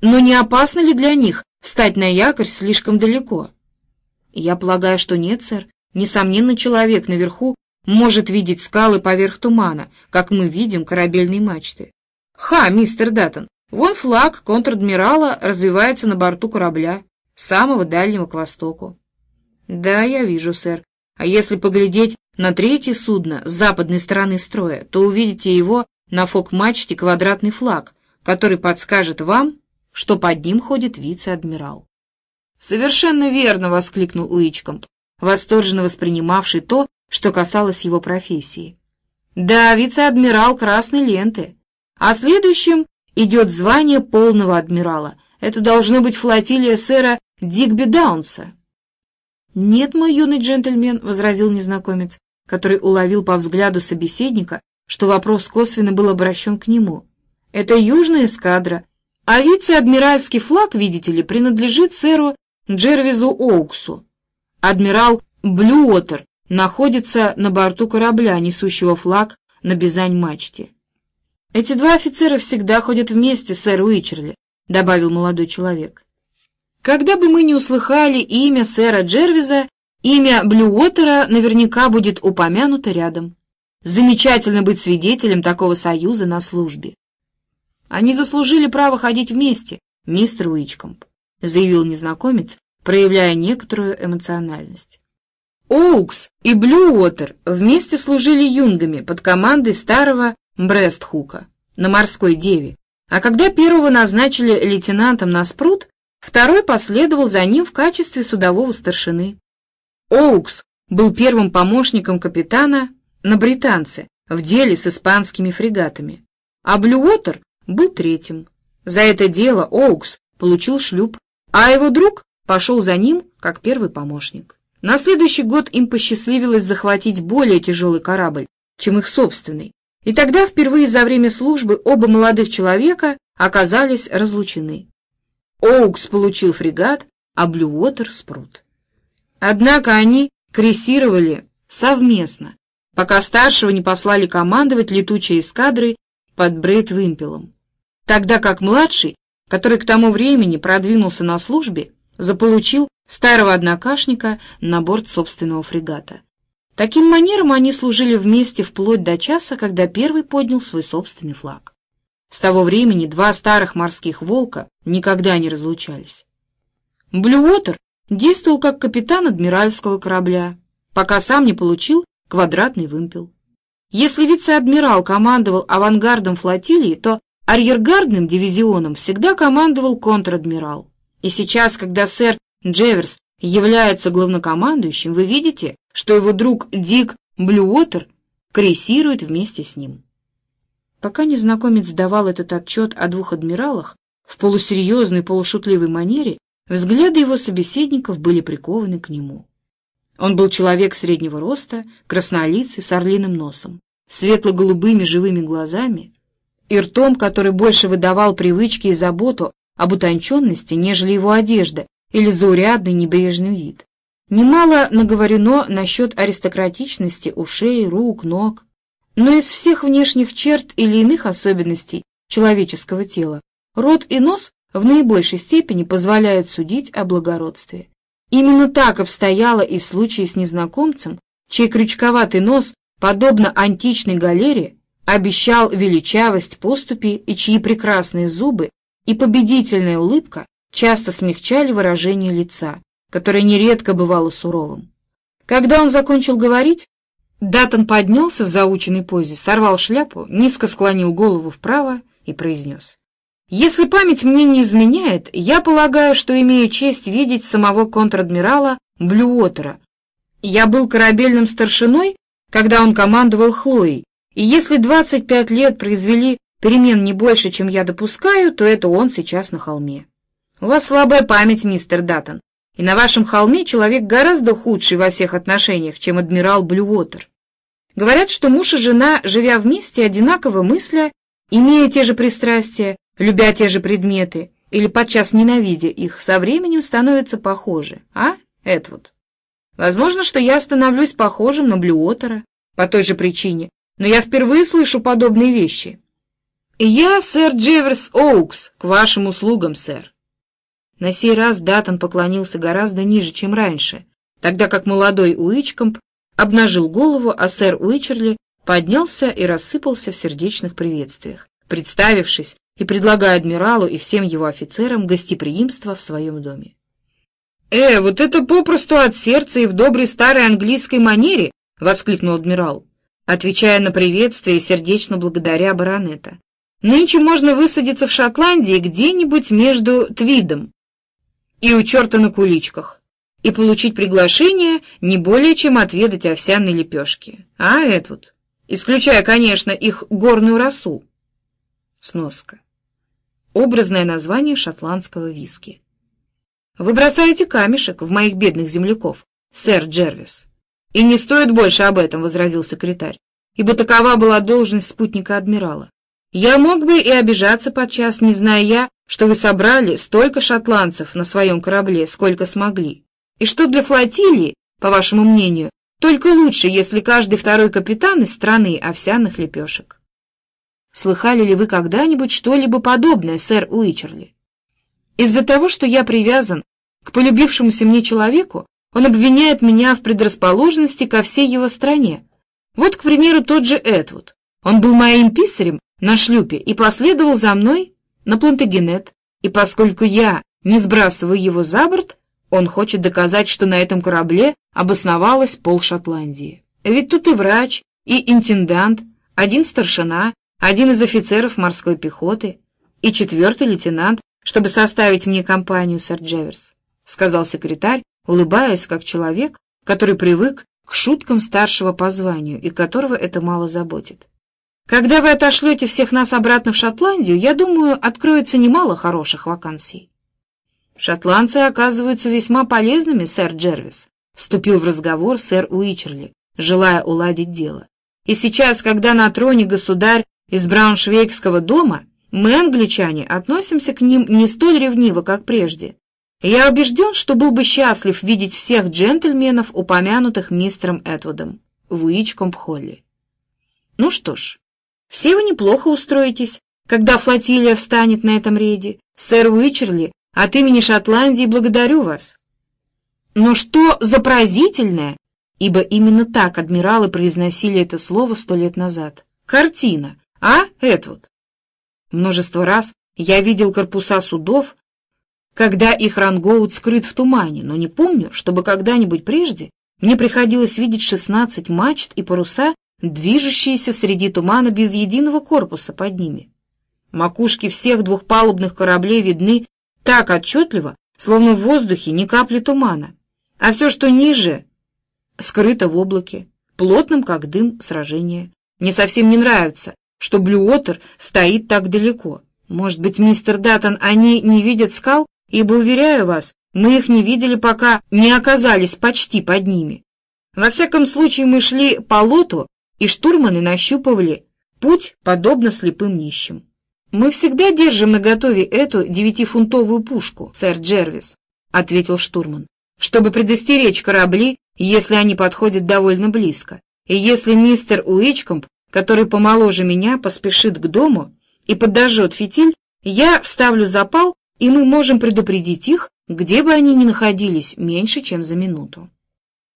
Но не опасно ли для них встать на якорь слишком далеко? Я полагаю, что нет, сэр. Несомненно, человек наверху может видеть скалы поверх тумана, как мы видим корабельные мачты. Ха, мистер Даттон, вон флаг контр-адмирала развивается на борту корабля, самого дальнего к востоку. Да, я вижу, сэр. А если поглядеть на третье судно с западной стороны строя, то увидите его на фок-мачте квадратный флаг, который подскажет вам, что под ним ходит вице-адмирал. «Совершенно верно!» — воскликнул Уичкомп, восторженно воспринимавший то, что касалось его профессии. «Да, вице-адмирал красной ленты. А следующим идет звание полного адмирала. Это должно быть флотилия сэра Дигби Даунса». «Нет, мой юный джентльмен», — возразил незнакомец, который уловил по взгляду собеседника, что вопрос косвенно был обращен к нему. «Это южная эскадра, а вице-адмиральский флаг, видите ли, принадлежит сэру Джервизу Оуксу. Адмирал Блюотер находится на борту корабля, несущего флаг на Бизань-мачте. «Эти два офицера всегда ходят вместе, сэр Уичерли», — добавил молодой человек. «Когда бы мы ни услыхали имя сэра Джервиза, имя Блюотера наверняка будет упомянуто рядом. Замечательно быть свидетелем такого союза на службе. Они заслужили право ходить вместе, мистер Уичкомп, заявил незнакомец, проявляя некоторую эмоциональность. Оукс и Блюотер вместе служили юнгами под командой старого Брестхука на морской деве, а когда первого назначили лейтенантом на спрут, второй последовал за ним в качестве судового старшины. Оукс был первым помощником капитана на британце в деле с испанскими фрегатами, а Блюотер был третьим. За это дело Оукс получил шлюп, а его друг пошел за ним как первый помощник. На следующий год им посчастливилось захватить более тяжелый корабль, чем их собственный, и тогда впервые за время службы оба молодых человека оказались разлучены. Оукс получил фрегат, а Блюотер — спрут. Однако они крейсировали совместно, пока старшего не послали командовать летучей эскадрой под Брейт-Вимпелом тогда как младший, который к тому времени продвинулся на службе, заполучил старого однокашника на борт собственного фрегата. Таким манером они служили вместе вплоть до часа, когда первый поднял свой собственный флаг. С того времени два старых морских волка никогда не разлучались. Блюотер действовал как капитан адмиральского корабля, пока сам не получил квадратный вымпел. Если вице-адмирал командовал авангардом флотилии, то Арьергардным дивизионом всегда командовал контр-адмирал. И сейчас, когда сэр Джеверс является главнокомандующим, вы видите, что его друг Дик Блюотер крейсирует вместе с ним. Пока незнакомец давал этот отчет о двух адмиралах, в полусерьезной, полушутливой манере, взгляды его собеседников были прикованы к нему. Он был человек среднего роста, краснолицый, с орлиным носом, светло-голубыми живыми глазами, и ртом, который больше выдавал привычки и заботу об утонченности, нежели его одежда или заурядный небрежный вид. Немало наговорено насчет аристократичности ушей, рук, ног. Но из всех внешних черт или иных особенностей человеческого тела рот и нос в наибольшей степени позволяют судить о благородстве. Именно так обстояло и в случае с незнакомцем, чей крючковатый нос, подобно античной галере, обещал величавость поступи и чьи прекрасные зубы и победительная улыбка часто смягчали выражение лица, которое нередко бывало суровым. Когда он закончил говорить, Даттон поднялся в заученной позе, сорвал шляпу, низко склонил голову вправо и произнес. «Если память мне не изменяет, я полагаю, что имею честь видеть самого контр-адмирала Блюотера. Я был корабельным старшиной, когда он командовал Хлоей, и если 25 лет произвели перемен не больше, чем я допускаю, то это он сейчас на холме. У вас слабая память, мистер Даттон, и на вашем холме человек гораздо худший во всех отношениях, чем адмирал Блюотер. Говорят, что муж и жена, живя вместе, одинаково мысля, имея те же пристрастия, любя те же предметы, или подчас ненавидя их, со временем становятся похожи, а, Эдвуд? Возможно, что я становлюсь похожим на Блюотера по той же причине, но я впервые слышу подобные вещи. «Я сэр Джеверс Оукс, к вашим услугам, сэр». На сей раз Даттон поклонился гораздо ниже, чем раньше, тогда как молодой Уичкомп обнажил голову, а сэр Уичерли поднялся и рассыпался в сердечных приветствиях, представившись и предлагая адмиралу и всем его офицерам гостеприимство в своем доме. «Э, вот это попросту от сердца и в доброй старой английской манере!» — воскликнул адмирал, отвечая на приветствие и сердечно благодаря баронета. «Нынче можно высадиться в Шотландии где-нибудь между Твидом и у черта на куличках и получить приглашение не более чем отведать овсяной лепешки. А, Эдвуд, исключая, конечно, их горную росу». Сноска. Образное название шотландского виски. Вы бросаете камешек в моих бедных земляков, сэр Джервис. И не стоит больше об этом, — возразил секретарь, ибо такова была должность спутника адмирала. Я мог бы и обижаться подчас, не зная я, что вы собрали столько шотландцев на своем корабле, сколько смогли, и что для флотилии, по вашему мнению, только лучше, если каждый второй капитан из страны овсяных лепешек. Слыхали ли вы когда-нибудь что-либо подобное, сэр Уичерли? Из-за того, что я привязан к полюбившемуся мне человеку, он обвиняет меня в предрасположенности ко всей его стране. Вот, к примеру, тот же Эдвуд. Он был моим писарем на шлюпе и последовал за мной на Плантагенет, и поскольку я не сбрасываю его за борт, он хочет доказать, что на этом корабле обосновалась пол Шотландии. Ведь тут и врач, и интендант, один старшина, один из офицеров морской пехоты и четвертый лейтенант, чтобы составить мне компанию, сэр Джеверс. — сказал секретарь, улыбаясь, как человек, который привык к шуткам старшего по званию и которого это мало заботит. «Когда вы отошлете всех нас обратно в Шотландию, я думаю, откроется немало хороших вакансий». «Шотландцы оказываются весьма полезными, сэр Джервис», — вступил в разговор сэр Уичерли, желая уладить дело. «И сейчас, когда на троне государь из Брауншвейгского дома, мы, англичане, относимся к ним не столь ревниво, как прежде». Я убежден, что был бы счастлив видеть всех джентльменов, упомянутых мистером Эдвудом в Уичкомп-Холле. Ну что ж, все вы неплохо устроитесь, когда флотилия встанет на этом рейде. Сэр Уичерли, от имени Шотландии благодарю вас. Но что за поразительное, ибо именно так адмиралы произносили это слово сто лет назад. Картина, а, Эдвуд? Множество раз я видел корпуса судов, когда их рангоут скрыт в тумане, но не помню, чтобы когда-нибудь прежде мне приходилось видеть шестнадцать мачт и паруса, движущиеся среди тумана без единого корпуса под ними. Макушки всех двухпалубных кораблей видны так отчетливо, словно в воздухе ни капли тумана, а все, что ниже, скрыто в облаке, плотным, как дым сражения. Мне совсем не нравится, что Блюотер стоит так далеко. Может быть, мистер Даттон, они не видят скал, ибо, уверяю вас, мы их не видели, пока не оказались почти под ними. Во всяком случае, мы шли по лоту, и штурманы нащупывали путь, подобно слепым нищим. «Мы всегда держим наготове эту девятифунтовую пушку, сэр Джервис», — ответил штурман, «чтобы предостеречь корабли, если они подходят довольно близко, и если мистер Уичкомп, который помоложе меня, поспешит к дому и подожжет фитиль, я вставлю запал и мы можем предупредить их, где бы они ни находились, меньше, чем за минуту.